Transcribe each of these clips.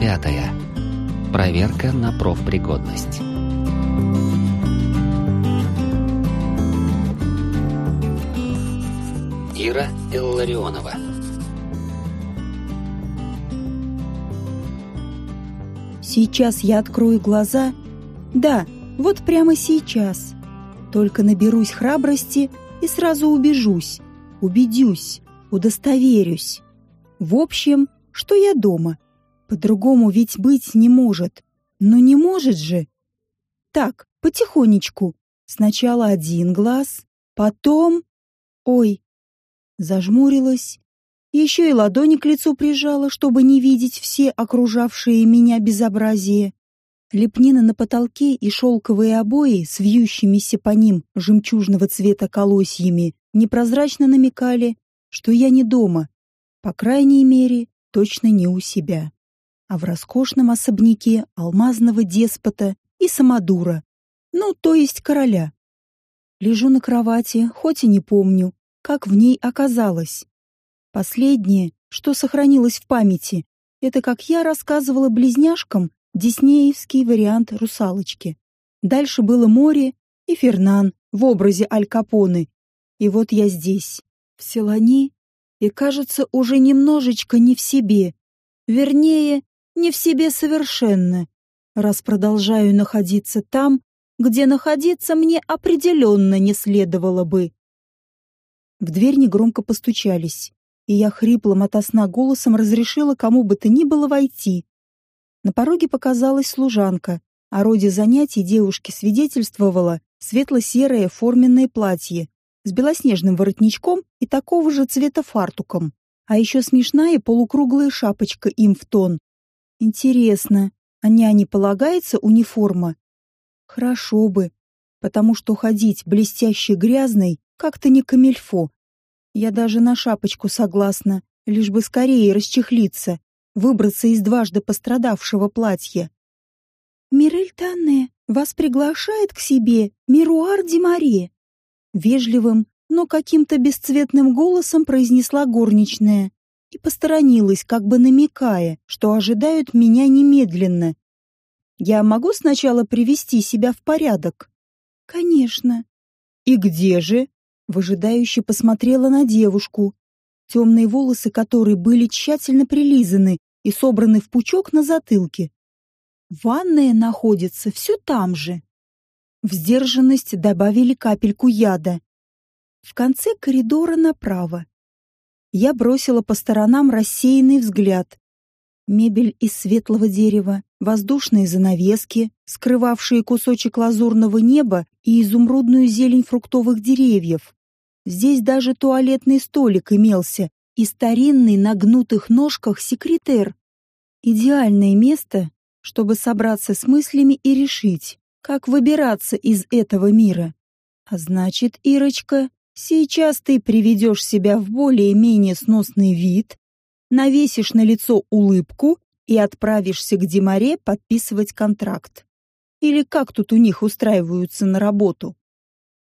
Пятая. Проверка на профпригодность. Ира Илларионова. Сейчас я открою глаза. Да, вот прямо сейчас. Только наберусь храбрости и сразу убежусь, убедюсь, удостоверюсь. В общем, что я дома. По-другому ведь быть не может. Но не может же. Так, потихонечку. Сначала один глаз, потом... Ой, зажмурилась. Еще и ладони к лицу прижала, чтобы не видеть все окружавшие меня безобразие. Лепнина на потолке и шелковые обои с вьющимися по ним жемчужного цвета колосьями непрозрачно намекали, что я не дома, по крайней мере, точно не у себя, а в роскошном особняке алмазного деспота и самодура, ну, то есть короля. Лежу на кровати, хоть и не помню, как в ней оказалось. Последнее, что сохранилось в памяти, это как я рассказывала близняшкам диснеевский вариант «Русалочки». Дальше было море и Фернан в образе Аль Капоне. И вот я здесь, в Селани, и, кажется, уже немножечко не в себе. Вернее, не в себе совершенно, раз продолжаю находиться там, где находиться мне определенно не следовало бы. В дверь негромко постучались, и я хриплым ото сна голосом разрешила кому бы то ни было войти. На пороге показалась служанка. О роде занятий девушки свидетельствовала светло-серое форменное платье с белоснежным воротничком и такого же цвета фартуком, а еще смешная полукруглая шапочка им в тон. Интересно, а няне полагается униформа? Хорошо бы, потому что ходить блестящей грязной как-то не камельфо. Я даже на шапочку согласна, лишь бы скорее расчехлиться выбраться из дважды пострадавшего платья. «Мирель Танне вас приглашает к себе Мируар Демаре», вежливым, но каким-то бесцветным голосом произнесла горничная и посторонилась, как бы намекая, что ожидают меня немедленно. «Я могу сначала привести себя в порядок?» «Конечно». «И где же?» Выжидающе посмотрела на девушку, темные волосы которой были тщательно прилизаны и собраны в пучок на затылке. Ванная находится все там же. В сдержанность добавили капельку яда. В конце коридора направо. Я бросила по сторонам рассеянный взгляд. Мебель из светлого дерева, воздушные занавески, скрывавшие кусочек лазурного неба и изумрудную зелень фруктовых деревьев. Здесь даже туалетный столик имелся и старинный на гнутых ножках секретер. Идеальное место, чтобы собраться с мыслями и решить, как выбираться из этого мира. А значит, Ирочка, сейчас ты приведешь себя в более-менее сносный вид, навесишь на лицо улыбку и отправишься к Демаре подписывать контракт. Или как тут у них устраиваются на работу?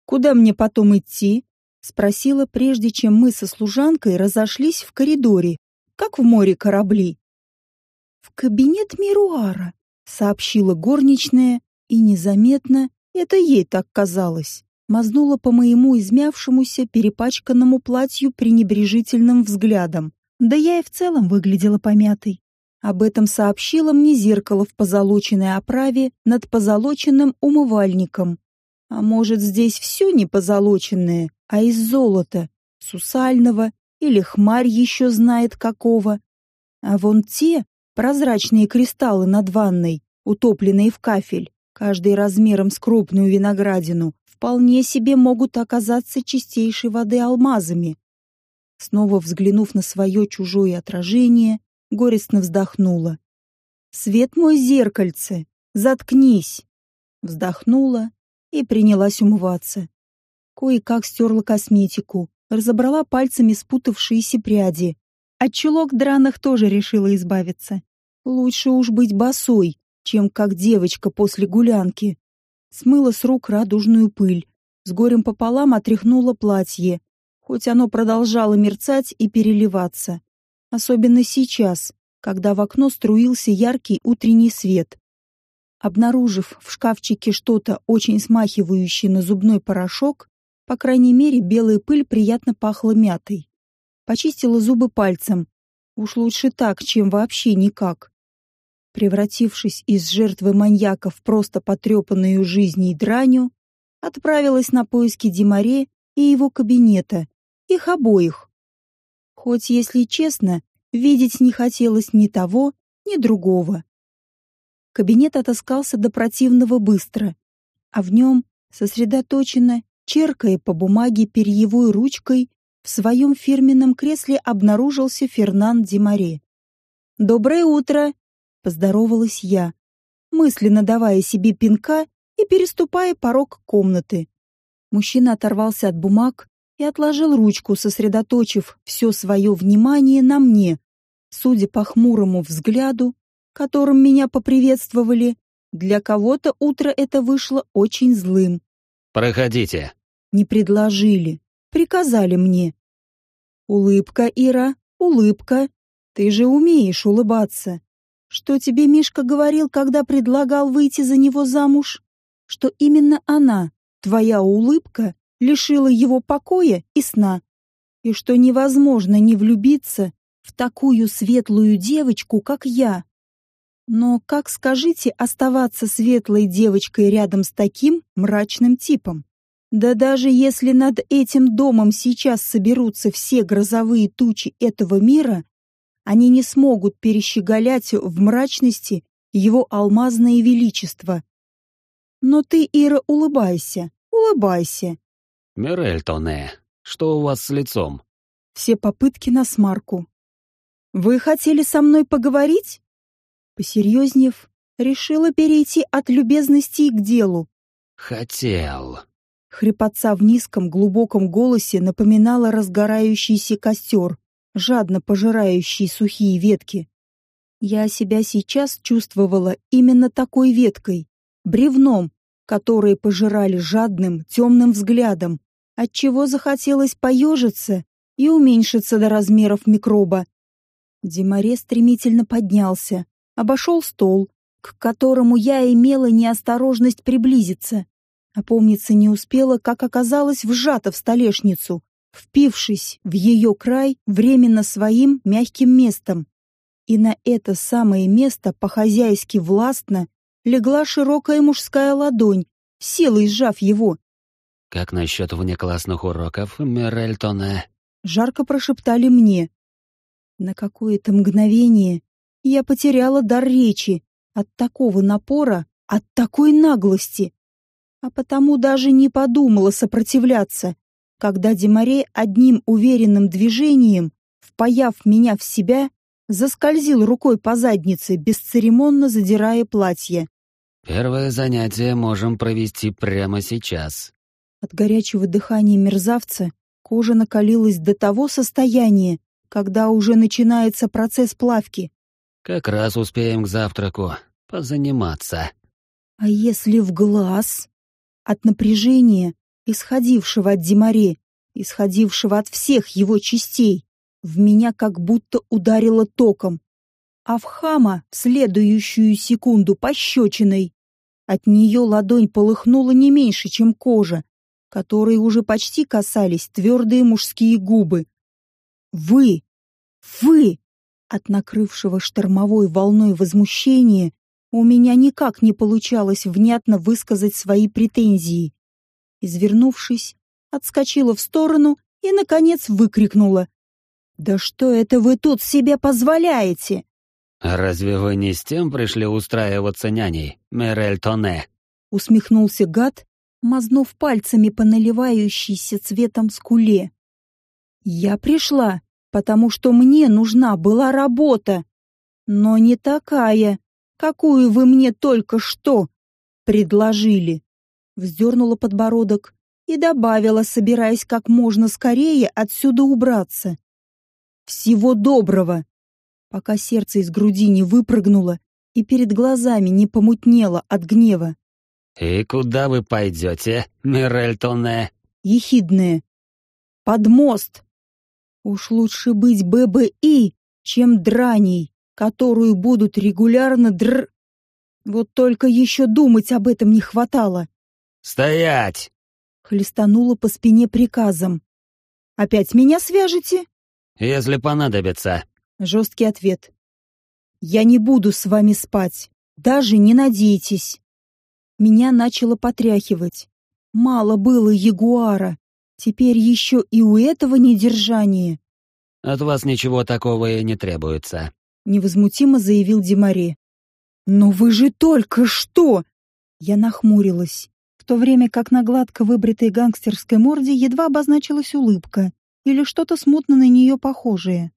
Куда мне потом идти? Спросила, прежде чем мы со служанкой разошлись в коридоре, как в море корабли. «В кабинет Мируара», — сообщила горничная, и незаметно, это ей так казалось, мазнула по моему измявшемуся перепачканному платью пренебрежительным взглядом. Да я и в целом выглядела помятой. Об этом сообщило мне зеркало в позолоченной оправе над позолоченным умывальником. А может, здесь все не позолоченное, а из золота, сусального или хмарь еще знает какого. А вон те прозрачные кристаллы над ванной, утопленные в кафель, каждый размером с крупную виноградину, вполне себе могут оказаться чистейшей воды алмазами. Снова взглянув на свое чужое отражение, горестно вздохнула. «Свет мой зеркальце! Заткнись!» Вздохнула и принялась умываться. Кое-как стерла косметику, разобрала пальцами спутавшиеся пряди. От чулок драных тоже решила избавиться. Лучше уж быть босой, чем как девочка после гулянки. Смыла с рук радужную пыль, с горем пополам отряхнула платье, хоть оно продолжало мерцать и переливаться. Особенно сейчас, когда в окно струился яркий утренний свет. Обнаружив в шкафчике что-то очень смахивающее на зубной порошок, по крайней мере, белая пыль приятно пахла мятой. Почистила зубы пальцем. Уж лучше так, чем вообще никак. Превратившись из жертвы маньяка в просто потрепанную жизнью драню, отправилась на поиски Димаре и его кабинета, их обоих. Хоть, если честно, видеть не хотелось ни того, ни другого. Кабинет отыскался до противного быстро, а в нем, сосредоточенно, черкая по бумаге перьевой ручкой, в своем фирменном кресле обнаружился Фернан Димаре. «Доброе утро!» — поздоровалась я, мысленно давая себе пинка и переступая порог комнаты. Мужчина оторвался от бумаг и отложил ручку, сосредоточив все свое внимание на мне. Судя по хмурому взгляду, которым меня поприветствовали, для кого-то утро это вышло очень злым. «Проходите». Не предложили, приказали мне. «Улыбка, Ира, улыбка. Ты же умеешь улыбаться. Что тебе Мишка говорил, когда предлагал выйти за него замуж? Что именно она, твоя улыбка, лишила его покоя и сна. И что невозможно не влюбиться в такую светлую девочку, как я. Но как, скажите, оставаться светлой девочкой рядом с таким мрачным типом? Да даже если над этим домом сейчас соберутся все грозовые тучи этого мира, они не смогут перещеголять в мрачности его алмазное величество. Но ты, Ира, улыбайся, улыбайся. Мирель Тоне, что у вас с лицом? Все попытки на смарку. Вы хотели со мной поговорить? Посерьезнев, решила перейти от любезностей к делу. Хотел. Хрипотца в низком, глубоком голосе напоминала разгорающийся костер, жадно пожирающий сухие ветки. Я себя сейчас чувствовала именно такой веткой, бревном, которые пожирали жадным, темным взглядом, отчего захотелось поежиться и уменьшиться до размеров микроба. Демаре стремительно поднялся, обошел стол, к которому я имела неосторожность приблизиться. Опомниться не успела, как оказалась вжата в столешницу, впившись в ее край временно своим мягким местом. И на это самое место по-хозяйски властно легла широкая мужская ладонь, силой сжав его. «Как насчет внеклассных уроков, Мирель Тоне?» Жарко прошептали мне. На какое-то мгновение я потеряла дар речи от такого напора, от такой наглости. А потому даже не подумала сопротивляться, когда Демаре одним уверенным движением, впаяв меня в себя, заскользил рукой по заднице, бесцеремонно задирая платье. «Первое занятие можем провести прямо сейчас». От горячего дыхания мерзавца кожа накалилась до того состояния, когда уже начинается процесс плавки. Как раз успеем к завтраку позаниматься. А если в глаз? От напряжения, исходившего от Димаре, исходившего от всех его частей, в меня как будто ударило током. А в хама в следующую секунду пощечиной. От нее ладонь полыхнула не меньше, чем кожа, которой уже почти касались твердые мужские губы. «Вы! Вы!» От накрывшего штормовой волной возмущения у меня никак не получалось внятно высказать свои претензии. Извернувшись, отскочила в сторону и, наконец, выкрикнула. «Да что это вы тут себе позволяете?» «Разве вы не с тем пришли устраиваться няней, Мирель Тоне?» Усмехнулся гад, мазнув пальцами по наливающейся цветом скуле. «Я пришла, потому что мне нужна была работа. Но не такая, какую вы мне только что предложили. Вздернула подбородок и добавила, собираясь как можно скорее отсюда убраться. Всего доброго. Пока сердце из груди не выпрыгнуло и перед глазами не помутнело от гнева. «И куда вы пойдете, Мирель Тоне?» Ехидное. «Под мост!» Уж лучше быть ББИ, чем драней, которую будут регулярно др... Вот только еще думать об этом не хватало. «Стоять!» Хлестанула по спине приказом. «Опять меня свяжете?» «Если понадобится». Жесткий ответ. «Я не буду с вами спать. Даже не надейтесь». Меня начало потряхивать. Мало было ягуара. Теперь еще и у этого недержание. «От вас ничего такого и не требуется», — невозмутимо заявил Демаре. «Но вы же только что!» Я нахмурилась, в то время как на гладко выбритой гангстерской морде едва обозначилась улыбка или что-то смутно на нее похожее.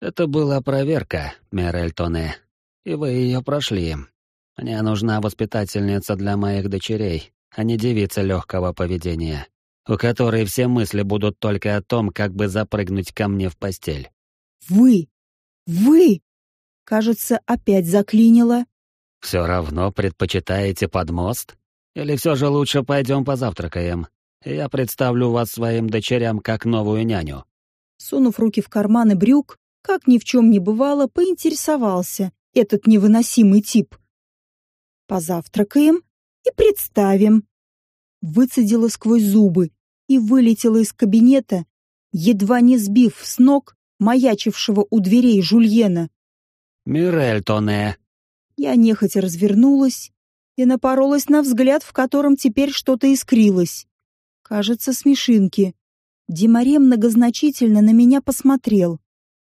«Это была проверка, мэр Эльтоне, и вы ее прошли. Мне нужна воспитательница для моих дочерей, а не девица легкого поведения, у которой все мысли будут только о том, как бы запрыгнуть ко мне в постель». «Вы! Вы!» Кажется, опять заклинило, все равно предпочитаете под мост? Или все же лучше пойдем позавтракаем? Я представлю вас своим дочерям как новую няню». Сунув руки в карманы брюк, как ни в чем не бывало, поинтересовался этот невыносимый тип. «Позавтракаем и представим». Выцедила сквозь зубы и вылетела из кабинета, едва не сбив с ног маячившего у дверей Жульена. «Мирель Тоне», я нехотя развернулась и напоролась на взгляд, в котором теперь что-то искрилось. Кажется, смешинки. Демаре многозначительно на меня посмотрел.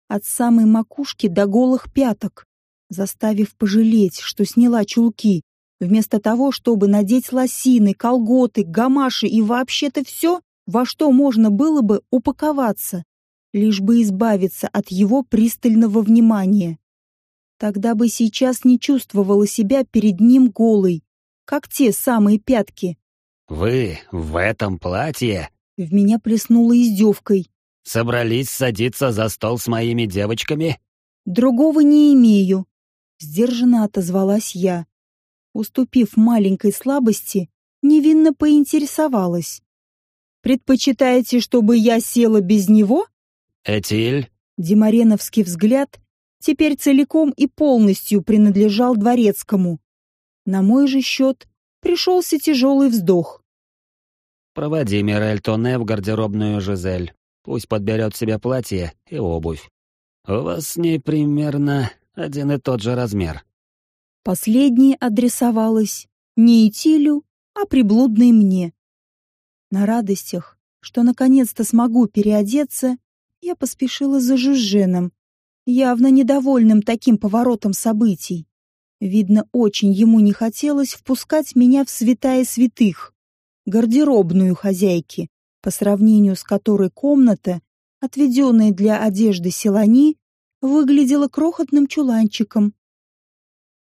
От самой макушки до голых пяток, заставив пожалеть, что сняла чулки, вместо того, чтобы надеть лосины, колготы, гамаши и вообще-то все, во что можно было бы упаковаться, лишь бы избавиться от его пристального внимания. Тогда бы сейчас не чувствовала себя перед ним голой, как те самые пятки. «Вы в этом платье?» В меня плеснула издевкой. «Собрались садиться за стол с моими девочками?» «Другого не имею», — сдержанно отозвалась я. Уступив маленькой слабости, невинно поинтересовалась. «Предпочитаете, чтобы я села без него?» «Этиль?» Демареновский взгляд теперь целиком и полностью принадлежал дворецкому. На мой же счет пришелся тяжелый вздох. «Проводи Мирель Тоне в гардеробную Жизель. Пусть подберет себе платье и обувь. У вас с ней примерно один и тот же размер». Последнее адресовалось не Итилю, а приблудной мне. На радостях, что наконец-то смогу переодеться, я поспешила за Жужженом, явно недовольным таким поворотом событий. Видно, очень ему не хотелось впускать меня в святая святых, гардеробную хозяйки, по сравнению с которой комната, отведенная для одежды селани, выглядела крохотным чуланчиком.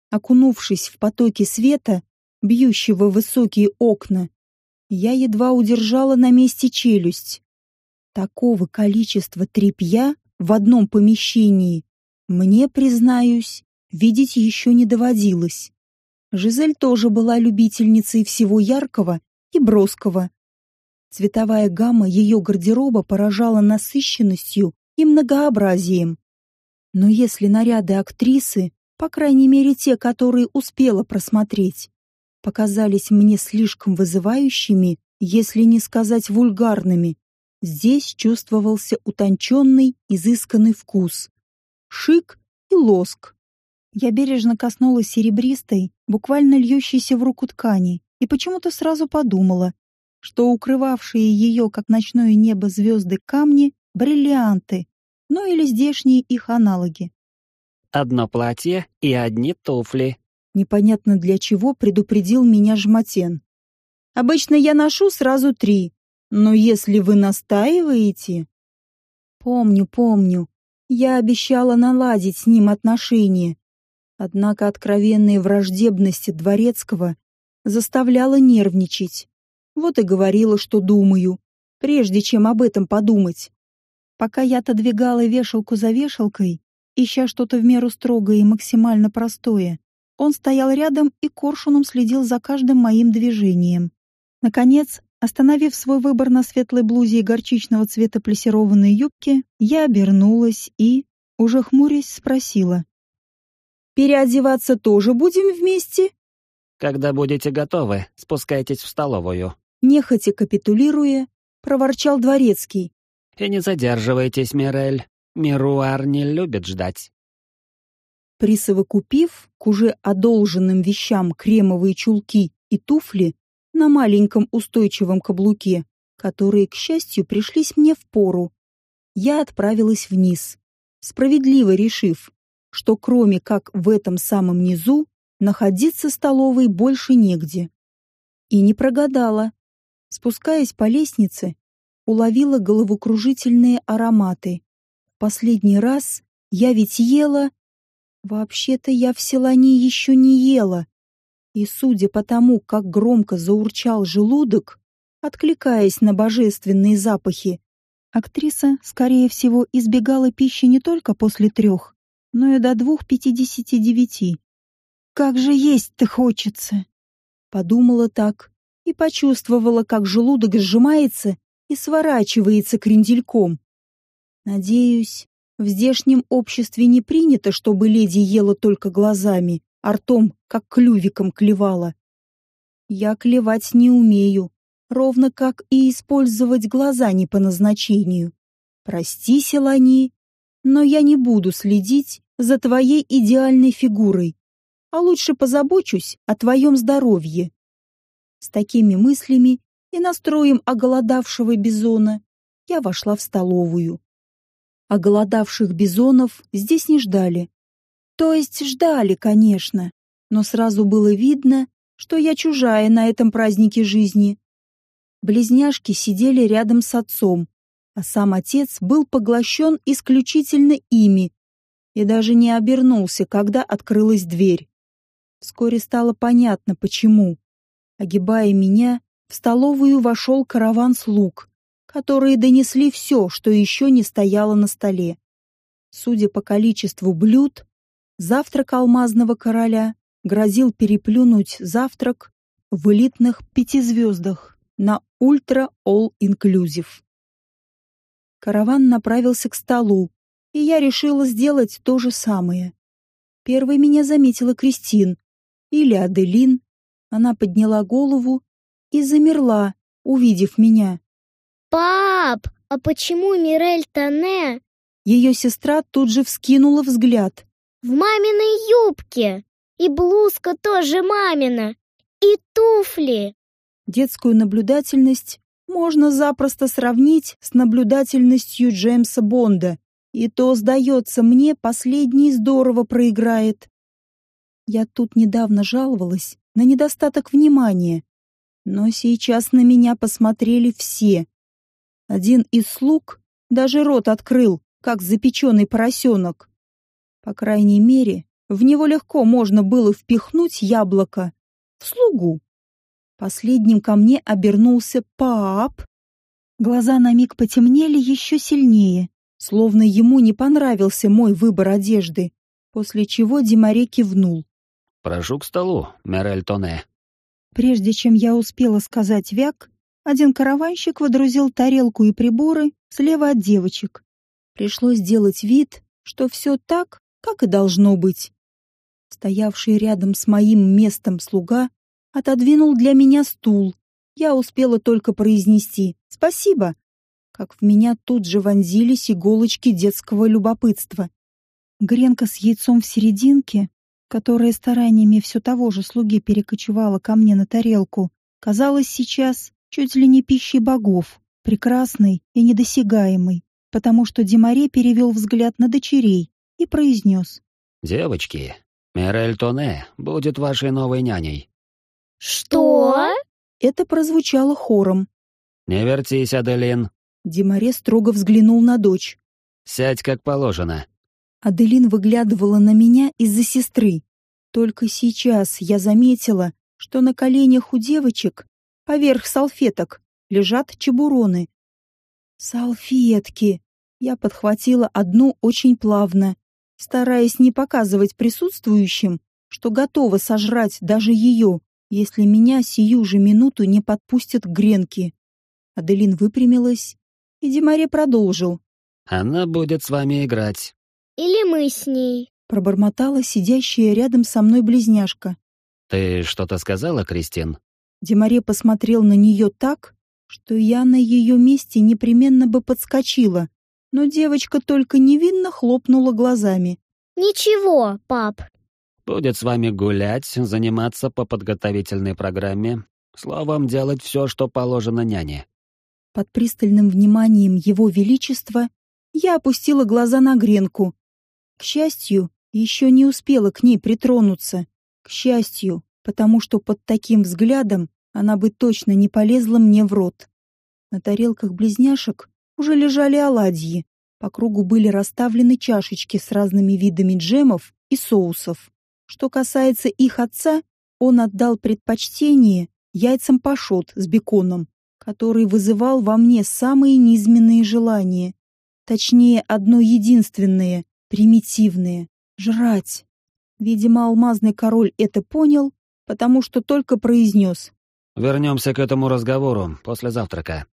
Окунувшись в потоки света, бьющего в высокие окна, я едва удержала на месте челюсть. Такого количества тряпья в одном помещении, мне, признаюсь, видеть еще не доводилось. Жизель тоже была любительницей всего яркого и броского. Цветовая гамма ее гардероба поражала насыщенностью и многообразием. Но если наряды актрисы, по крайней мере те, которые успела просмотреть, показались мне слишком вызывающими, если не сказать вульгарными, Здесь чувствовался утонченный, изысканный вкус. Шик и лоск. Я бережно коснулась серебристой, буквально льющейся в руку ткани, и почему-то сразу подумала, что укрывавшие ее, как ночное небо, звезды камни — бриллианты, ну или здешние их аналоги. «Одно платье и одни туфли», непонятно для чего предупредил меня Жматен. Обычно я ношу сразу три, но если вы настаиваете... Помню, помню. Я обещала наладить с ним отношения. Однако откровенная враждебность Дворецкого заставляла нервничать. Вот и говорила, что думаю, прежде чем об этом подумать. Пока я отодвигала вешалку за вешалкой, ища что-то в меру строгое и максимально простое, он стоял рядом и коршуном следил за каждым моим движением. Наконец, Остановив свой выбор на светлой блузе и горчичного цвета плессированной юбке, я обернулась и, уже хмурясь, спросила. переодеваться тоже будем вместе?» «Когда будете готовы, спускайтесь в столовую». Нехотя капитулируя, проворчал дворецкий. «И не задерживайтесь, Мирель. Мируар не любит ждать». Присовокупив к уже одолженным вещам кремовые чулки и туфли на маленьком устойчивом каблуке, которые, к счастью, пришлись мне в пору, я отправилась вниз, справедливо решив, что кроме как в этом самом низу находиться столовой больше негде. И не прогадала. Спускаясь по лестнице, уловила головокружительные ароматы. Последний раз я ведь ела Вообще-то я в Селане еще не ела. И судя по тому, как громко заурчал желудок, откликаясь на божественные запахи, актриса, скорее всего, избегала пищи не только после трех, но и до двух пятидесяти девяти. «Как же есть-то хочется!» Подумала так и почувствовала, как желудок сжимается и сворачивается крендельком. Надеюсь, в здешнем обществе не принято, чтобы леди ела только глазами, а ртом, как клювиком клевала. Я клевать не умею, ровно как и использовать глаза не по назначению. Прости, Селани, но я не буду следить за твоей идеальной фигурой, а лучше позабочусь о твоем здоровье. С такими мыслями и настроем оголодавшего бизона я вошла в столовую а голодавших бизонов здесь не ждали. То есть ждали, конечно, но сразу было видно, что я чужая на этом празднике жизни. Близняшки сидели рядом с отцом, а сам отец был поглощен исключительно ими и даже не обернулся, когда открылась дверь. Вскоре стало понятно, почему. Огибая меня, в столовую вошел караван слуг, которые донесли все, что еще не стояло на столе. Судя по количеству блюд, завтрак алмазного короля грозил переплюнуть завтрак в элитных пятизвездах на ультра all inclusive. Караван направился к столу, и я решила сделать то же самое. Первой меня заметила Кристин или Аделин. Она подняла голову и замерла, увидев меня. «Пап, а почему Мирель Тане?» Ее сестра тут же вскинула взгляд. «В маминой юбке! И блузка тоже мамина! И туфли!» Детскую наблюдательность можно запросто сравнить с наблюдательностью Джеймса Бонда, и то, сдается мне, последний здорово проиграет. Я тут недавно жаловалась на недостаток внимания, но сейчас на меня посмотрели все, один из слуг даже рот открыл, как запеченный поросенок. По крайней мере, в него легко можно было впихнуть яблоко. В слугу. Последним ко мне обернулся пап. Глаза на миг потемнели еще сильнее, словно ему не понравился мой выбор одежды, после чего Димаре кивнул. «Прошу к столу, Мерель Тоне». Прежде чем я успела сказать «вяк», один караванщик водрузил тарелку и приборы слева от девочек. Пришлось сделать вид, что все так, как и должно быть. Стоявший рядом с моим местом слуга отодвинул для меня стул. Я успела только произнести «спасибо», как в меня тут же вонзились иголочки детского любопытства. Гренка с яйцом в серединке, которая стараниями все того же слуги перекочевала ко мне на тарелку, казалась сейчас чуть ли не пищей богов, прекрасной и недосягаемой, потому что Демаре перевел взгляд на дочерей и произнес. «Девочки, Мирель Тоне будет вашей новой няней». «Что?» Это прозвучало хором. «Не вертись, Аделин». Демаре строго взглянул на дочь. «Сядь как положено». Аделин выглядывала на меня из-за сестры. Только сейчас я заметила, что на коленях у девочек Поверх салфеток лежат чебуроны. Салфетки. Я подхватила одну очень плавно, стараясь не показывать присутствующим, что готова сожрать даже ее, если меня сию же минуту не подпустят к гренке. Аделин выпрямилась, и Демаре продолжил. «Она будет с вами играть». «Или мы с ней». пробормотала сидящая рядом со мной близняшка. «Ты что-то сказала, Кристин?» Демаре посмотрел на нее так, что я на ее месте непременно бы подскочила, но девочка только невинно хлопнула глазами. «Ничего, пап». «Будет с вами гулять, заниматься по подготовительной программе, словом, делать все, что положено няне». Под пристальным вниманием его величества я опустила глаза на гренку. К счастью, еще не успела к ней притронуться. К счастью, потому что под таким взглядом она бы точно не полезла мне в рот. На тарелках близняшек уже лежали оладьи. По кругу были расставлены чашечки с разными видами джемов и соусов. Что касается их отца, он отдал предпочтение яйцам пашот с беконом, который вызывал во мне самые низменные желания. Точнее, одно единственное, примитивное — жрать. Видимо, алмазный король это понял, потому что только произнес. «Вернемся к этому разговору после завтрака».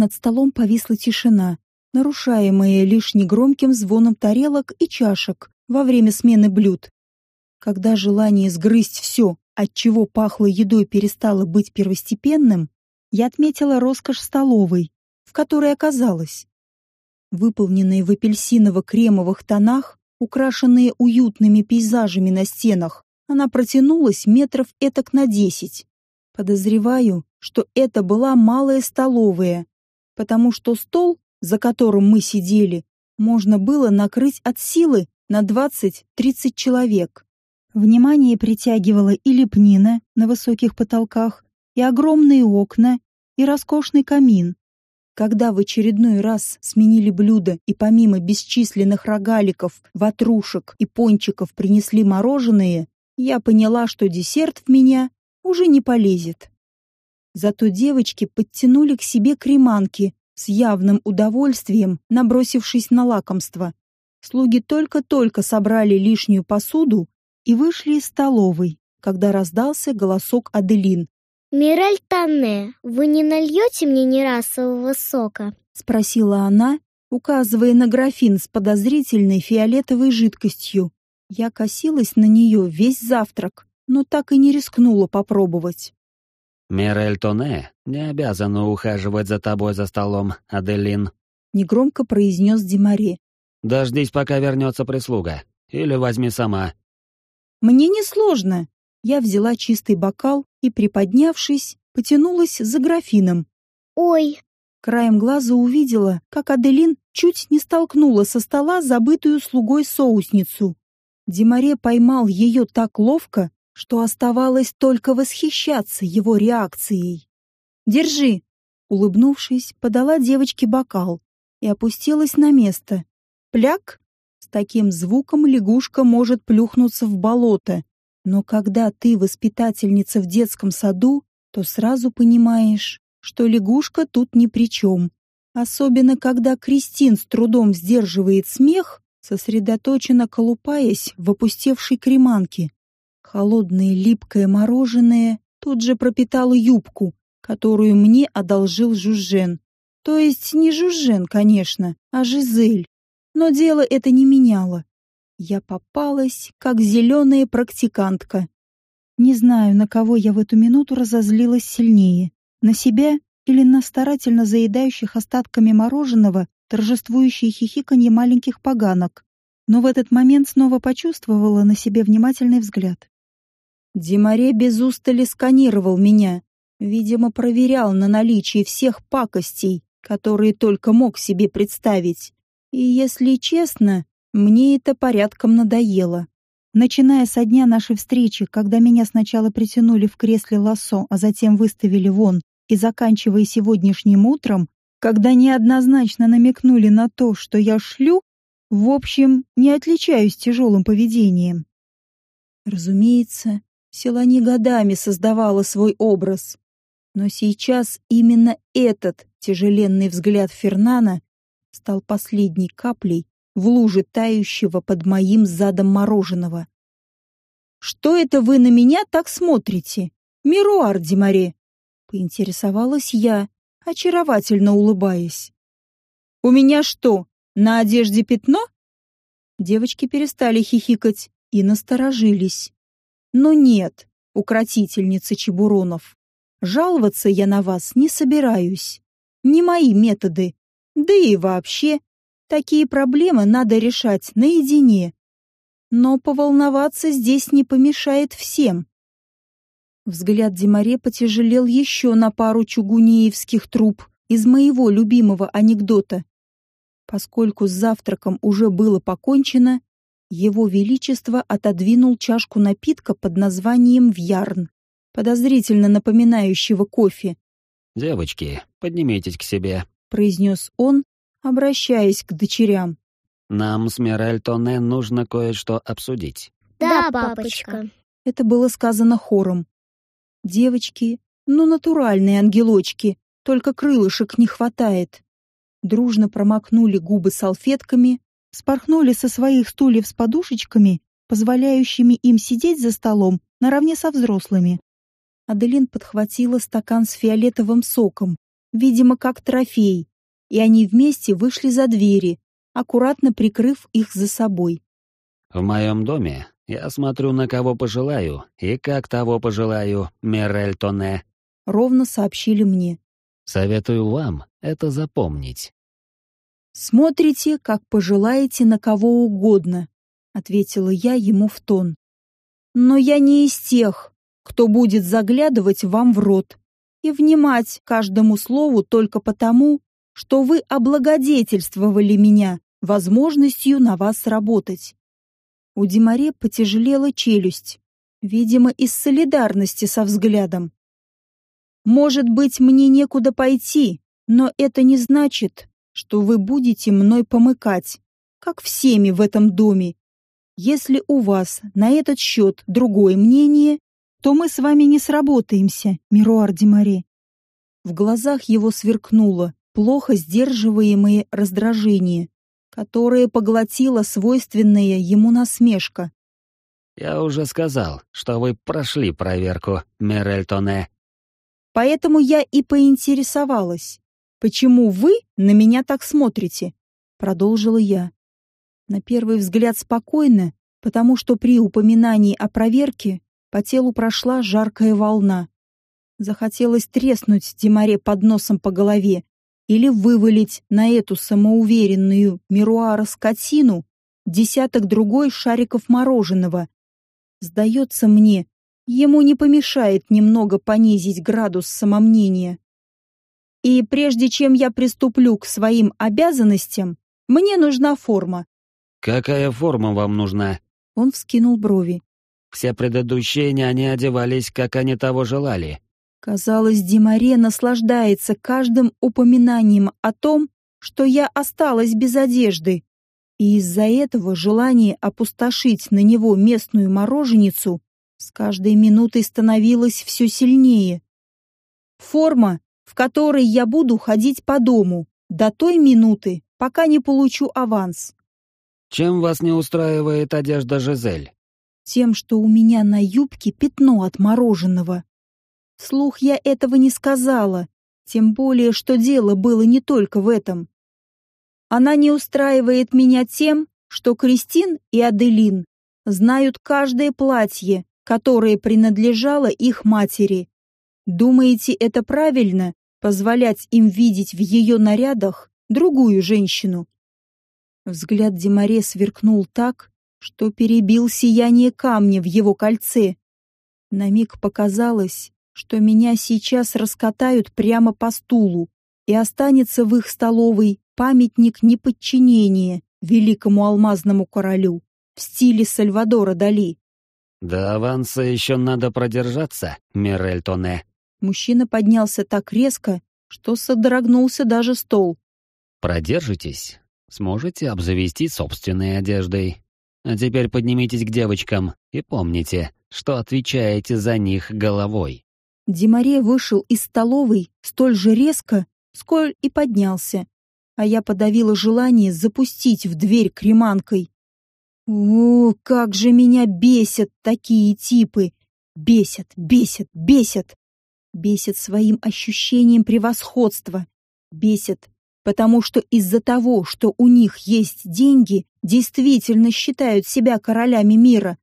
Над столом повисла тишина, нарушаемая лишь негромким звоном тарелок и чашек во время смены блюд. Когда желание сгрызть все, от чего пахло едой, перестало быть первостепенным, я отметила роскошь столовой, в которой оказалась. Выполненные в апельсиново-кремовых тонах, украшенные уютными пейзажами на стенах, она протянулась метров этак на десять. Подозреваю, что это была малая столовая, потому что стол, за которым мы сидели, можно было накрыть от силы на 20-30 человек. Внимание притягивала и лепнина на высоких потолках, и огромные окна, и роскошный камин. Когда в очередной раз сменили блюда и помимо бесчисленных рогаликов, ватрушек и пончиков принесли мороженое, я поняла, что десерт в меня уже не полезет. Зато девочки подтянули к себе креманки с явным удовольствием, набросившись на лакомство. Слуги только-только собрали лишнюю посуду и вышли из столовой, когда раздался голосок Аделин. «Мираль Танне, вы не нальете мне нерасового сока?» — спросила она, указывая на графин с подозрительной фиолетовой жидкостью. Я косилась на нее весь завтрак, но так и не рискнула попробовать. «Мирель Тоне не обязана ухаживать за тобой за столом, Аделин», — негромко произнес Демаре. «Дождись, пока вернется прислуга. Или возьми сама». «Мне несложно». Я взяла чистый бокал и, приподнявшись, потянулась за графином. «Ой!» Краем глаза увидела, как Аделин чуть не столкнула со стола забытую слугой соусницу. Демаре поймал ее так ловко, что оставалось только восхищаться его реакцией. «Держи!» Улыбнувшись, подала девочке бокал и опустилась на место. Пляк! С таким звуком лягушка может плюхнуться в болото. Но когда ты воспитательница в детском саду, то сразу понимаешь, что лягушка тут ни при чем. Особенно, когда Кристин с трудом сдерживает смех, сосредоточенно колупаясь в опустевшей креманке. Холодное липкое мороженое тут же пропитало юбку, которую мне одолжил Жужжен. То есть не Жужжен, конечно, а Жизель. Но дело это не меняло. Я попалась, как зеленая практикантка. Не знаю, на кого я в эту минуту разозлилась сильнее. На себя или на старательно заедающих остатками мороженого торжествующие хихиканье маленьких поганок. Но в этот момент снова почувствовала на себе внимательный взгляд. Демаре без устали сканировал меня. Видимо, проверял на наличие всех пакостей, которые только мог себе представить. И, если честно, мне это порядком надоело. Начиная со дня нашей встречи, когда меня сначала притянули в кресле лассо, а затем выставили вон, и заканчивая сегодняшним утром, когда неоднозначно намекнули на то, что я шлю, в общем, не отличаюсь тяжелым поведением. Разумеется, Селани годами создавала свой образ. Но сейчас именно этот тяжеленный взгляд Фернана стал последней каплей в луже тающего под моим задом мороженого. «Что это вы на меня так смотрите, Мируар Димаре?» — поинтересовалась я, очаровательно улыбаясь. «У меня что, на одежде пятно?» Девочки перестали хихикать и насторожились. Но нет, укротительница Чебуронов. Жаловаться я на вас не собираюсь. Не мои методы. Да и вообще, такие проблемы надо решать наедине. Но поволноваться здесь не помешает всем. Взгляд Демаре потяжелел еще на пару чугунеевских труб из моего любимого анекдота. Поскольку с завтраком уже было покончено, его Величество отодвинул чашку напитка под названием «Вьярн», подозрительно напоминающего кофе. «Девочки, поднимитесь к себе», — произнес он, обращаясь к дочерям. Нам с Мирель Тоне нужно кое-что обсудить. Да, папочка. Это было сказано хором. Девочки, ну натуральные ангелочки, только крылышек не хватает. Дружно промокнули губы салфетками, спорхнули со своих стульев с подушечками, позволяющими им сидеть за столом наравне со взрослыми. Аделин подхватила стакан с фиолетовым соком, видимо, как трофей, и они вместе вышли за двери, аккуратно прикрыв их за собой. «В моем доме я смотрю на кого пожелаю и как того пожелаю, Мирель Тоне», — ровно сообщили мне. «Советую вам это запомнить». «Смотрите, как пожелаете на кого угодно», — ответила я ему в тон. «Но я не из тех, кто будет заглядывать вам в рот и внимать каждому слову только потому, что вы облагодетельствовали меня возможностью на вас работать. У Демаре потяжелела челюсть, видимо, из солидарности со взглядом. Может быть, мне некуда пойти, но это не значит, что вы будете мной помыкать, как всеми в этом доме. Если у вас на этот счет другое мнение, то мы с вами не сработаемся, Мируар Демаре. В глазах его сверкнуло плохо сдерживаемое раздражение которое поглотила свойственная ему насмешка. «Я уже сказал, что вы прошли проверку, Мирель Тоне». «Поэтому я и поинтересовалась, почему вы на меня так смотрите?» Продолжила я. На первый взгляд спокойно, потому что при упоминании о проверке по телу прошла жаркая волна. Захотелось треснуть Демаре под носом по голове или вывалить на эту самоуверенную Мируара скотину десяток другой шариков мороженого. Сдается мне, ему не помешает немного понизить градус самомнения. И прежде чем я приступлю к своим обязанностям, мне нужна форма. «Какая форма вам нужна?» Он вскинул брови. «Все предыдущие няни одевались, как они того желали. Казалось, Димаре наслаждается каждым упоминанием о том, что я осталась без одежды, и из-за этого желание опустошить на него местную мороженицу с каждой минутой становилось все сильнее. Форма, в которой я буду ходить по дому до той минуты, пока не получу аванс. Чем вас не устраивает одежда Жизель? Тем, что у меня на юбке пятно от мороженого. Слух я этого не сказала, тем более, что дело было не только в этом. Она не устраивает меня тем, что Кристин и Аделин знают каждое платье, которое принадлежало их матери. Думаете, это правильно позволять им видеть в ее нарядах другую женщину? Взгляд Демаре сверкнул так, что перебил сияние камня в его кольце. На миг показалось, что меня сейчас раскатают прямо по стулу, и останется в их столовой памятник неподчинения великому алмазному королю в стиле Сальвадора Дали. «До аванса еще надо продержаться, Мирель Тоне». Мужчина поднялся так резко, что содрогнулся даже стол. «Продержитесь, сможете обзавестись собственной одеждой. А теперь поднимитесь к девочкам и помните, что отвечаете за них головой». Демаре вышел из столовой столь же резко, сколь и поднялся, а я подавила желание запустить в дверь креманкой. О, как же меня бесят такие типы! Бесят, бесят, бесят! Бесят своим ощущением превосходства, бесят потому что из-за того, что у них есть деньги, действительно считают себя королями мира.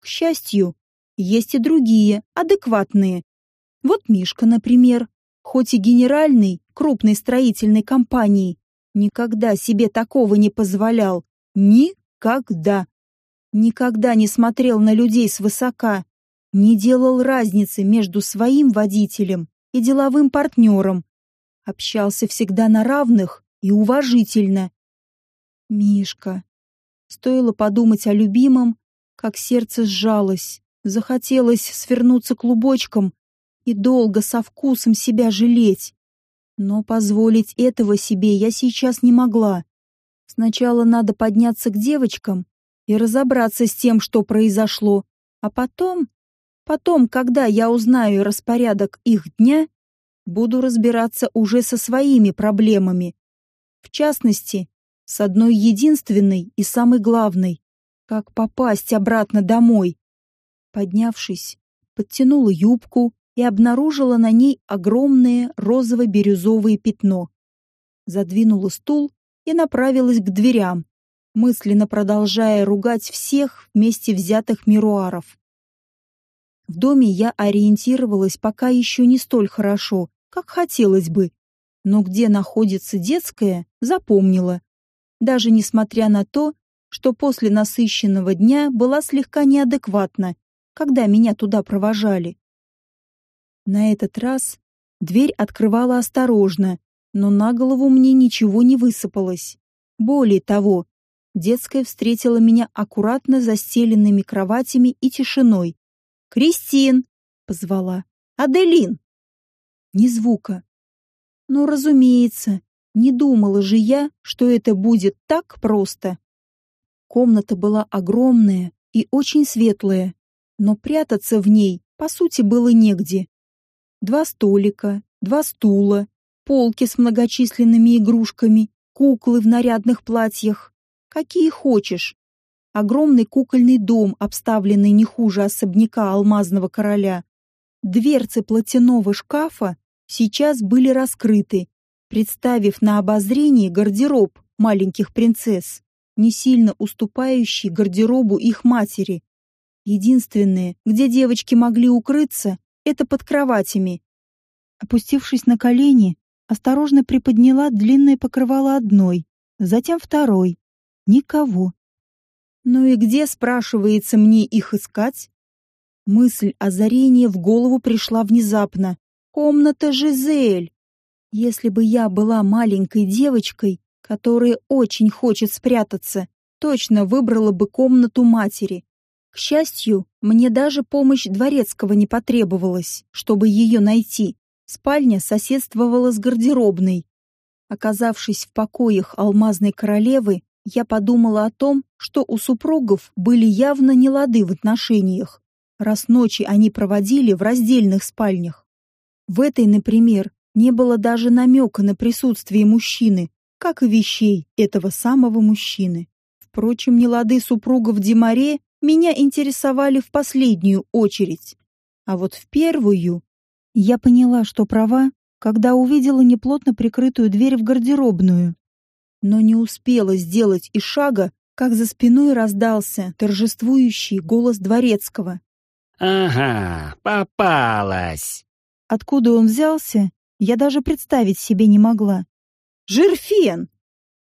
К счастью, есть и другие, адекватные. Вот Мишка, например, хоть и генеральный крупной строительной компании, никогда себе такого не позволял. Никогда. Никогда не смотрел на людей свысока, не делал разницы между своим водителем и деловым партнером. Общался всегда на равных и уважительно. Мишка. Стоило подумать о любимом, как сердце сжалось. Захотелось свернуться клубочком и долго со вкусом себя жалеть. Но позволить этого себе я сейчас не могла. Сначала надо подняться к девочкам и разобраться с тем, что произошло, а потом... Потом, когда я узнаю распорядок их дня, буду разбираться уже со своими проблемами. В частности, с одной единственной и самой главной. Как попасть обратно домой? Поднявшись, подтянула юбку и обнаружила на ней огромное розово-бирюзовое пятно. Задвинула стул и направилась к дверям, мысленно продолжая ругать всех вместе взятых мируаров. В доме я ориентировалась пока еще не столь хорошо, как хотелось бы, но где находится детская, запомнила. Даже несмотря на то, что после насыщенного дня была слегка неадекватна когда меня туда провожали. На этот раз дверь открывала осторожно, но на голову мне ничего не высыпалось. Более того, детская встретила меня аккуратно застеленными кроватями и тишиной. «Кристин!» — позвала. «Аделин!» Ни звука. Но, разумеется, не думала же я, что это будет так просто. Комната была огромная и очень светлая но прятаться в ней, по сути, было негде. Два столика, два стула, полки с многочисленными игрушками, куклы в нарядных платьях. Какие хочешь. Огромный кукольный дом, обставленный не хуже особняка алмазного короля. Дверцы платяного шкафа сейчас были раскрыты, представив на обозрение гардероб маленьких принцесс, не сильно уступающий гардеробу их матери, Единственное, где девочки могли укрыться, это под кроватями. Опустившись на колени, осторожно приподняла длинное покрывало одной, затем второй. Никого. Ну и где, спрашивается, мне их искать? Мысль озарения в голову пришла внезапно. Комната Жизель. Если бы я была маленькой девочкой, которая очень хочет спрятаться, точно выбрала бы комнату матери. К счастью, мне даже помощь дворецкого не потребовалась, чтобы ее найти. Спальня соседствовала с гардеробной. Оказавшись в покоях алмазной королевы, я подумала о том, что у супругов были явно нелады в отношениях, раз ночи они проводили в раздельных спальнях. В этой, например, не было даже намека на присутствие мужчины, как и вещей этого самого мужчины. Впрочем, нелады супругов Демаре меня интересовали в последнюю очередь. А вот в первую я поняла, что права, когда увидела неплотно прикрытую дверь в гардеробную. Но не успела сделать и шага, как за спиной раздался торжествующий голос дворецкого. «Ага, попалась!» Откуда он взялся, я даже представить себе не могла. «Жирфен!»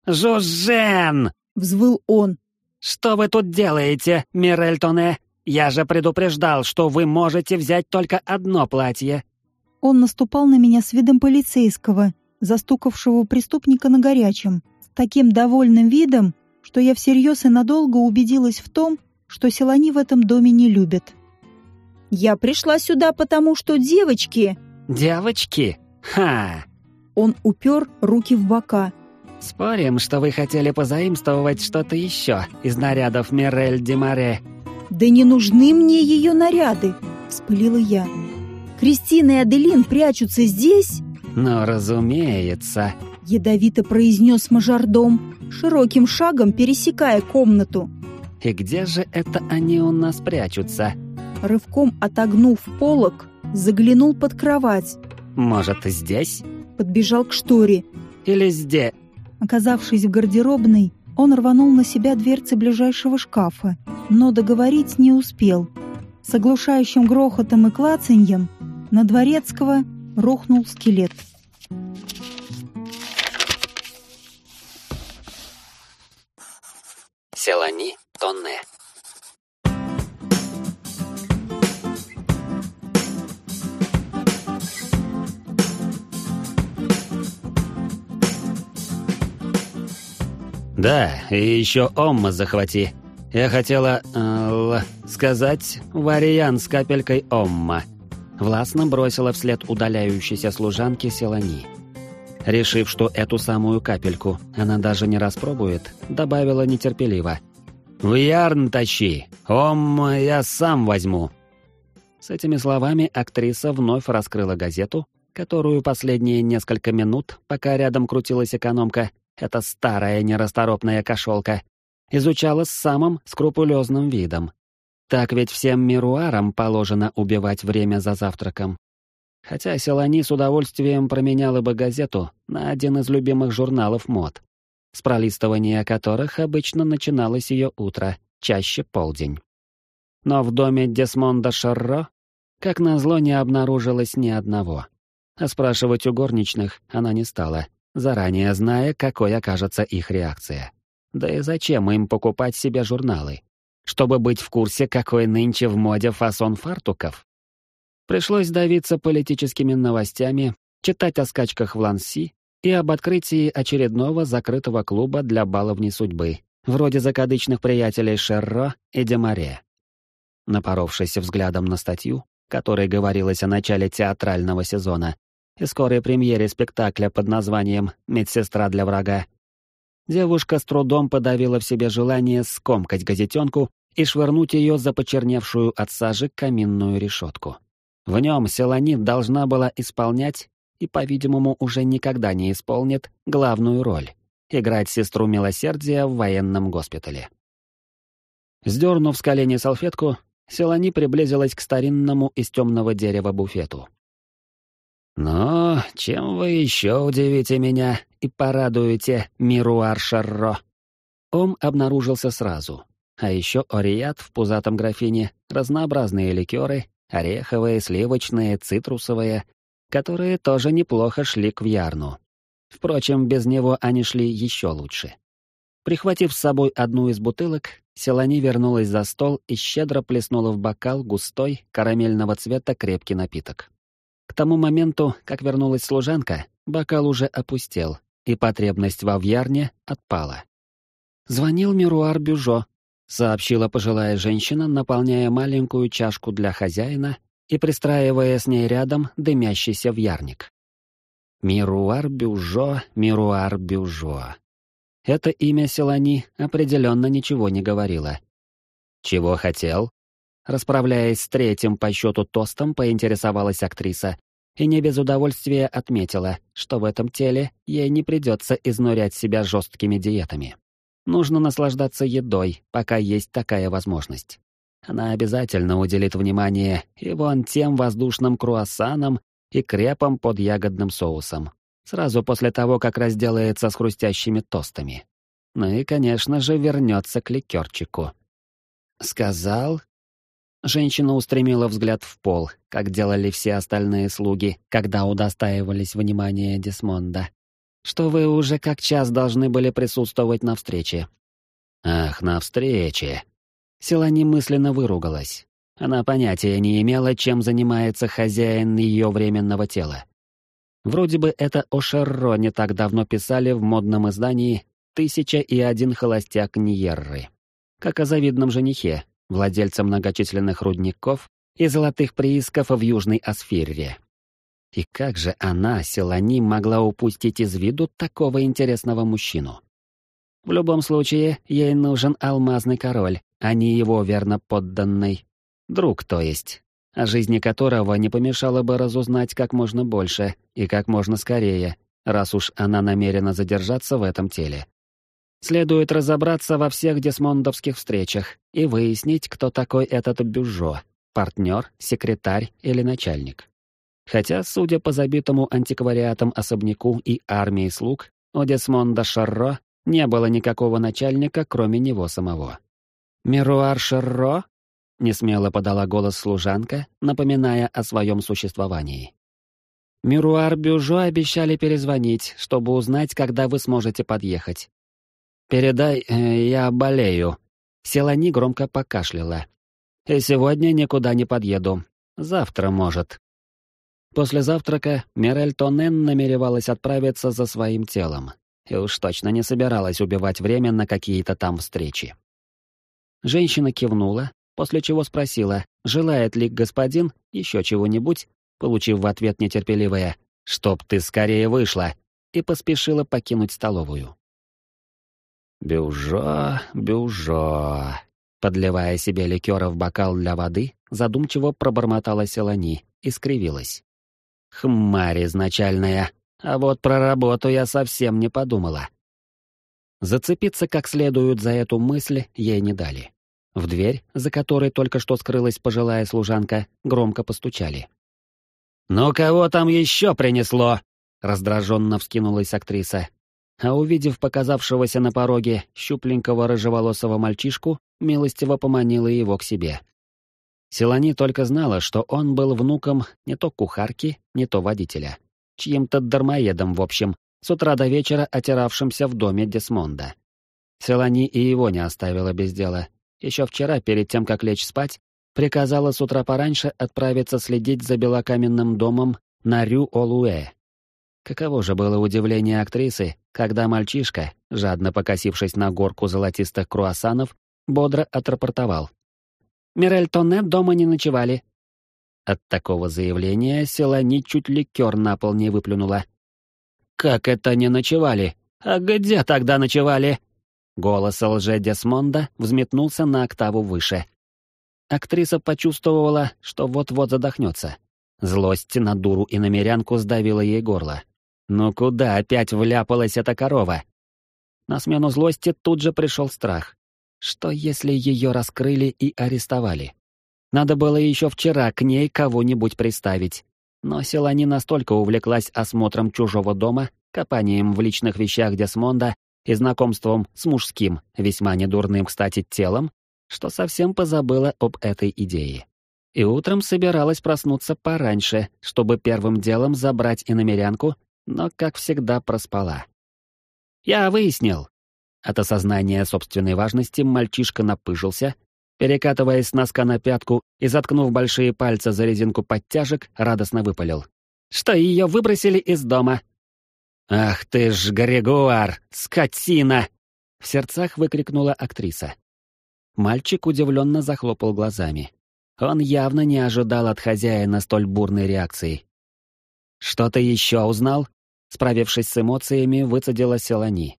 «Жужжен!» — взвыл он. «Что вы тут делаете, Мирель Тоне? Я же предупреждал, что вы можете взять только одно платье». Он наступал на меня с видом полицейского, застукавшего преступника на горячем, таким довольным видом, что я всерьез и надолго убедилась в том, что селани в этом доме не любят. «Я пришла сюда, потому что девочки...» «Девочки? Ха!» Он упер руки в бока, Спорим, что вы хотели позаимствовать что-то еще из нарядов Мирель Демаре. Да не нужны мне ее наряды, вспылила я. Кристина и Аделин прячутся здесь? Ну, разумеется, ядовито произнес мажордом, широким шагом пересекая комнату. И где же это они у нас прячутся? Рывком отогнув полок, заглянул под кровать. Может, здесь? Подбежал к шторе, или здесь?» Оказавшись в гардеробной, он рванул на себя дверцы ближайшего шкафа, но договорить не успел. С оглушающим грохотом и клацаньем на Дворецкого рухнул скелет. Селани Тонне Да, и еще Омма захвати. Я хотела э, сказать вариант с капелькой Омма. Властно бросила вслед удаляющейся служанке Селани. Решив, что эту самую капельку она даже не распробует, добавила нетерпеливо. «В ярн тащи! Омма я сам возьму!» С этими словами актриса вновь раскрыла газету, которую последние несколько минут, пока рядом крутилась экономка, эта старая нерасторопная кошелка, изучала с самым скрупулезным видом. Так ведь всем мируарам положено убивать время за завтраком. Хотя Селани с удовольствием променяла бы газету на один из любимых журналов мод, с пролистывания которых обычно начиналось ее утро, чаще полдень. Но в доме Десмонда Шарро, как назло, не обнаружилось ни одного. А спрашивать у горничных она не стала, заранее зная, какой окажется их реакция. Да и зачем им покупать себе журналы? Чтобы быть в курсе, какой нынче в моде фасон фартуков? Пришлось давиться политическими новостями, читать о скачках в Ланси и об открытии очередного закрытого клуба для баловни судьбы, вроде закадычных приятелей Шерро и Демаре. Напоровшись взглядом на статью, которой говорилось о начале театрального сезона, и скорой премьере спектакля под названием «Медсестра для врага». Девушка с трудом подавила в себе желание скомкать газетенку и швырнуть ее за почерневшую от сажи каминную решетку. В нем Селанит должна была исполнять, и, по-видимому, уже никогда не исполнит, главную роль — играть сестру милосердия в военном госпитале. Сдернув с колени салфетку, Селани приблизилась к старинному из темного дерева буфету. «Но чем вы еще удивите меня и порадуете, Мируар Шарро?» Ом обнаружился сразу. А еще Орият в пузатом графине, разнообразные ликеры, ореховые, сливочные, цитрусовые, которые тоже неплохо шли к Вьярну. Впрочем, без него они шли еще лучше. Прихватив с собой одну из бутылок, Селани вернулась за стол и щедро плеснула в бокал густой, карамельного цвета крепкий напиток. К тому моменту, как вернулась служанка, бокал уже опустел, и потребность во вьярне отпала. «Звонил Мируар Бюжо», — сообщила пожилая женщина, наполняя маленькую чашку для хозяина и пристраивая с ней рядом дымящийся вьярник. Мируар Бюжо, Мируар Бюжо. Это имя Селани определенно ничего не говорило. «Чего хотел?» Расправляясь с третьим по счету тостом, поинтересовалась актриса, и не без удовольствия отметила, что в этом теле ей не придется изнурять себя жесткими диетами. Нужно наслаждаться едой, пока есть такая возможность. Она обязательно уделит внимание и вон тем воздушным круассанам и крепам под ягодным соусом, сразу после того, как разделается с хрустящими тостами. Ну и, конечно же, вернется к ликерчику. «Сказал, Женщина устремила взгляд в пол, как делали все остальные слуги, когда удостаивались внимания Десмонда. «Что вы уже как час должны были присутствовать на встрече». «Ах, на встрече!» Селани мысленно выругалась. Она понятия не имела, чем занимается хозяин ее временного тела. Вроде бы это о Шерро не так давно писали в модном издании «Тысяча и один холостяк Ньерры». Как о завидном женихе, владельца многочисленных рудников и золотых приисков в Южной Асфирре. И как же она, Селани, могла упустить из виду такого интересного мужчину? В любом случае, ей нужен алмазный король, а не его верно подданный. Друг, то есть, о жизни которого не помешало бы разузнать как можно больше и как можно скорее, раз уж она намерена задержаться в этом теле. Следует разобраться во всех десмондовских встречах и выяснить, кто такой этот Бюжо — партнер, секретарь или начальник. Хотя, судя по забитому антиквариатам особняку и армии слуг, у Десмонда Шарро не было никакого начальника, кроме него самого. «Мируар Шарро?» — несмело подала голос служанка, напоминая о своем существовании. «Мируар Бюжо обещали перезвонить, чтобы узнать, когда вы сможете подъехать. Передай, э, я болею». Селани громко покашляла. «И сегодня никуда не подъеду. Завтра, может». После завтрака Мирель Тонен намеревалась отправиться за своим телом. И уж точно не собиралась убивать время на какие-то там встречи. Женщина кивнула, после чего спросила, желает ли господин еще чего-нибудь, получив в ответ нетерпеливое «Чтоб ты скорее вышла!» и поспешила покинуть столовую. «Бюжо, бюжо!» Подливая себе ликера в бокал для воды, задумчиво пробормотала Селани и скривилась. Хмарь изначальная, а вот про работу я совсем не подумала. Зацепиться как следует за эту мысль ей не дали. В дверь, за которой только что скрылась пожилая служанка, громко постучали. «Ну кого там еще принесло?» — раздраженно вскинулась актриса. А увидев показавшегося на пороге щупленького рыжеволосого мальчишку, милостиво поманила его к себе. Селани только знала, что он был внуком не то кухарки, не то водителя. Чьим-то дармоедом, в общем, с утра до вечера отиравшимся в доме Десмонда. Селани и его не оставила без дела. Еще вчера, перед тем, как лечь спать, приказала с утра пораньше отправиться следить за белокаменным домом на Рю-Олуэ. Каково же было удивление актрисы, когда мальчишка, жадно покосившись на горку золотистых круассанов, бодро отрапортовал. Мирель Тоне дома не ночевали». От такого заявления Селани чуть ликер на пол не выплюнула. «Как это не ночевали? А где тогда ночевали?» Голос лже Десмонда взметнулся на октаву выше. Актриса почувствовала, что вот-вот задохнется. Злость на дуру и намерянку сдавила ей горло. «Ну куда опять вляпалась эта корова?» На смену злости тут же пришел страх. Что если ее раскрыли и арестовали? Надо было еще вчера к ней кого-нибудь приставить. Но Селани настолько увлеклась осмотром чужого дома, копанием в личных вещах Десмонда и знакомством с мужским, весьма недурным, кстати, телом, что совсем позабыла об этой идее. И утром собиралась проснуться пораньше, чтобы первым делом забрать иномерянку, но, как всегда, проспала. «Я выяснил. От осознания собственной важности мальчишка напыжился, перекатываясь с носка на пятку и, заткнув большие пальцы за резинку подтяжек, радостно выпалил. «Что ее выбросили из дома?» «Ах ты ж, Григуар, скотина!» В сердцах выкрикнула актриса. Мальчик удивленно захлопал глазами. Он явно не ожидал от хозяина столь бурной реакции. «Что-то еще узнал?» Справившись с эмоциями, выцедила Селани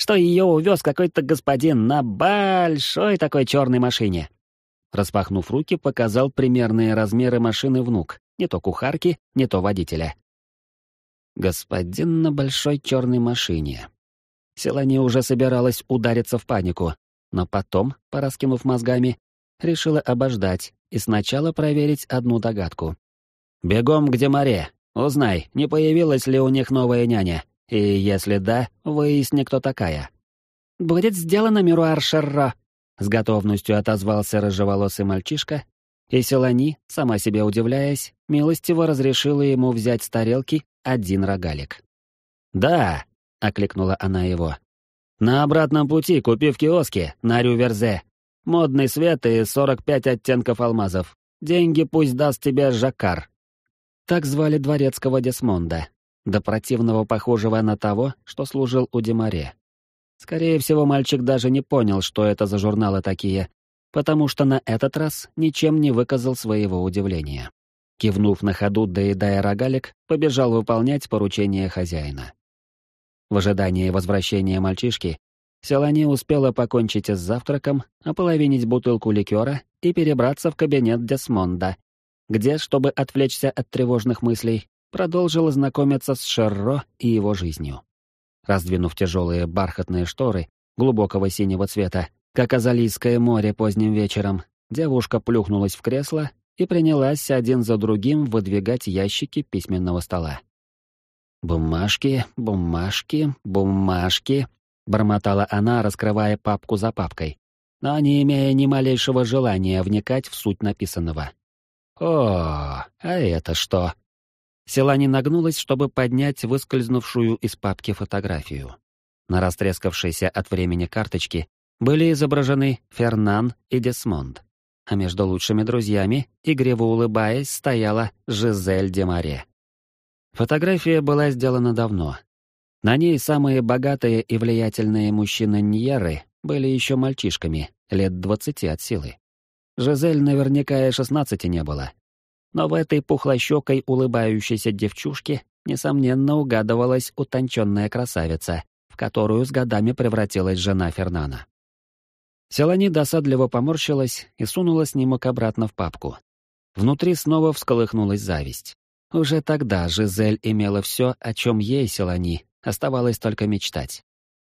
что ее увез какой-то господин на большой такой черной машине. Распахнув руки, показал примерные размеры машины внук, не то кухарки, не то водителя. Господин на большой черной машине. Селани уже собиралась удариться в панику, но потом, пораскинув мозгами, решила обождать и сначала проверить одну догадку. «Бегом к Демаре, узнай, не появилась ли у них новая няня. И если да, выясни, кто такая. «Будет сделано, Мируар Шерро», — с готовностью отозвался рыжеволосый мальчишка, и Селани, сама себе удивляясь, милостиво разрешила ему взять с тарелки один рогалик. «Да», — окликнула она его. «На обратном пути купи в киоске на Рюверзе. Модный свет и 45 оттенков алмазов. Деньги пусть даст тебе Жаккар». Так звали дворецкого Десмонда, до противного похожего на того, что служил у Демаре. Скорее всего, мальчик даже не понял, что это за журналы такие, потому что на этот раз ничем не выказал своего удивления. Кивнув на ходу, доедая рогалик, побежал выполнять поручение хозяина. В ожидании возвращения мальчишки, Селани успела покончить с завтраком, ополовинить бутылку ликера и перебраться в кабинет Десмонда, где, чтобы отвлечься от тревожных мыслей, продолжила знакомиться с Шерро и его жизнью. Раздвинув тяжелые бархатные шторы глубокого синего цвета, как Азалийское море поздним вечером, девушка плюхнулась в кресло и принялась один за другим выдвигать ящики письменного стола. «Бумажки, бумажки, бумажки», — бормотала она, раскрывая папку за папкой, но не имея ни малейшего желания вникать в суть написанного. «О, а это что?» Селани нагнулась, чтобы поднять выскользнувшую из папки фотографию. На растрескавшейся от времени карточке были изображены Фернан и Десмонд. А между лучшими друзьями, игриво улыбаясь, стояла Жизель Демаре. Фотография была сделана давно. На ней самые богатые и влиятельные мужчины Ньеры были еще мальчишками, лет двадцати от силы. Жизель наверняка и шестнадцати не было. Но в этой пухлощекой улыбающейся девчушке, несомненно, угадывалась утонченная красавица, в которую с годами превратилась жена Фернана. Селани досадливо поморщилась и сунула снимок обратно в папку. Внутри снова всколыхнулась зависть. Уже тогда Жизель имела все, о чем ей, Селани, оставалось только мечтать.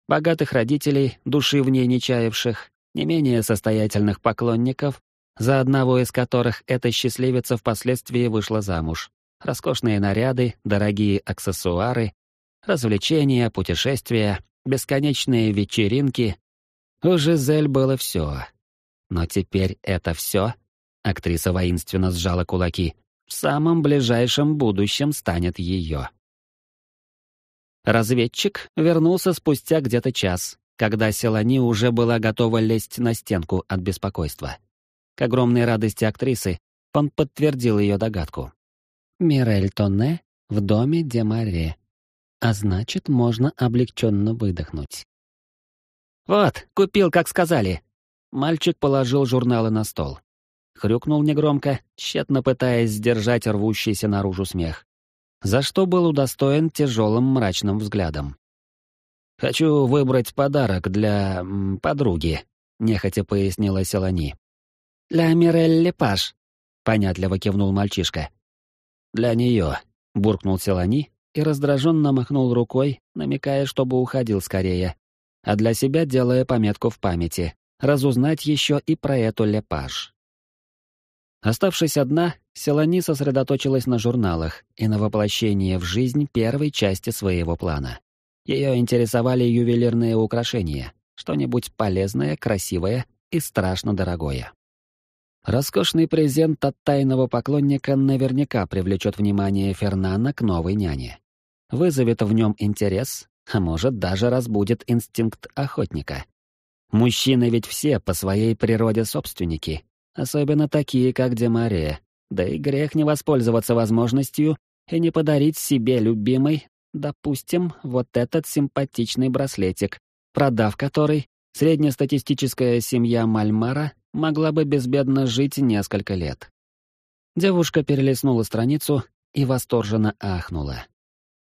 Богатых родителей, души в ней не чаявших, не менее состоятельных поклонников, за одного из которых эта счастливица впоследствии вышла замуж. Роскошные наряды, дорогие аксессуары, развлечения, путешествия, бесконечные вечеринки. У Жизель было все. Но теперь это все, актриса воинственно сжала кулаки, в самом ближайшем будущем станет ее. Разведчик вернулся спустя где-то час, когда Селани уже была готова лезть на стенку от беспокойства. К огромной радости актрисы он подтвердил ее догадку. «Мирель Тонне в доме Демаре. А значит, можно облегченно выдохнуть». «Вот, купил, как сказали». Мальчик положил журналы на стол. Хрюкнул негромко, тщетно пытаясь сдержать рвущийся наружу смех. За что был удостоен тяжелым мрачным взглядом. «Хочу выбрать подарок для... Подруги», — нехотя пояснила Селани. «Для Мирель Лепаш», — понятливо кивнул мальчишка. «Для нее», — буркнул Селани и раздраженно махнул рукой, намекая, чтобы уходил скорее, а для себя делая пометку в памяти, разузнать еще и про эту Лепаш. Оставшись одна, Селани сосредоточилась на журналах и на воплощении в жизнь первой части своего плана. Ее интересовали ювелирные украшения, что-нибудь полезное, красивое и страшно дорогое. Роскошный презент от тайного поклонника наверняка привлечет внимание Фернана к новой няне. Вызовет в нем интерес, а может даже разбудит инстинкт охотника. Мужчины ведь все по своей природе собственники, особенно такие, как Демаре, да и грех не воспользоваться возможностью и не подарить себе любимой, допустим, вот этот симпатичный браслетик, продав который, среднестатистическая семья Мальмара могла бы безбедно жить несколько лет. Девушка перелистнула страницу и восторженно ахнула.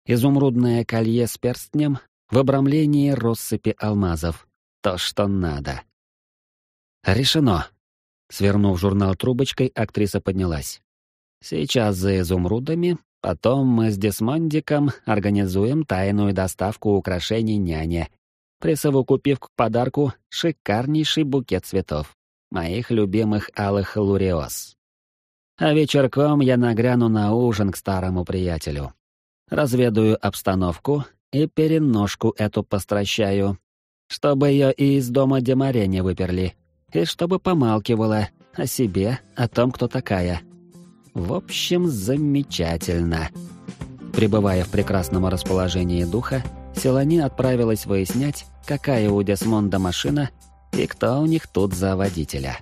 Изумрудное колье с перстнем в обрамлении россыпи алмазов. То, что надо. Решено. Свернув журнал трубочкой, актриса поднялась. Сейчас за изумрудами, потом мы с Десмондиком организуем тайную доставку украшений няне, присовокупив к подарку шикарнейший букет цветов моих любимых алых луриоз. А вечерком я нагряну на ужин к старому приятелю. Разведаю обстановку и переножку эту постращаю, чтобы ее и из дома Демаре не выперли, и чтобы помалкивала о себе, о том, кто такая. В общем, замечательно. Пребывая в прекрасном расположении духа, Селани отправилась выяснять, какая у Десмонда машина и кто у них тут за водителя.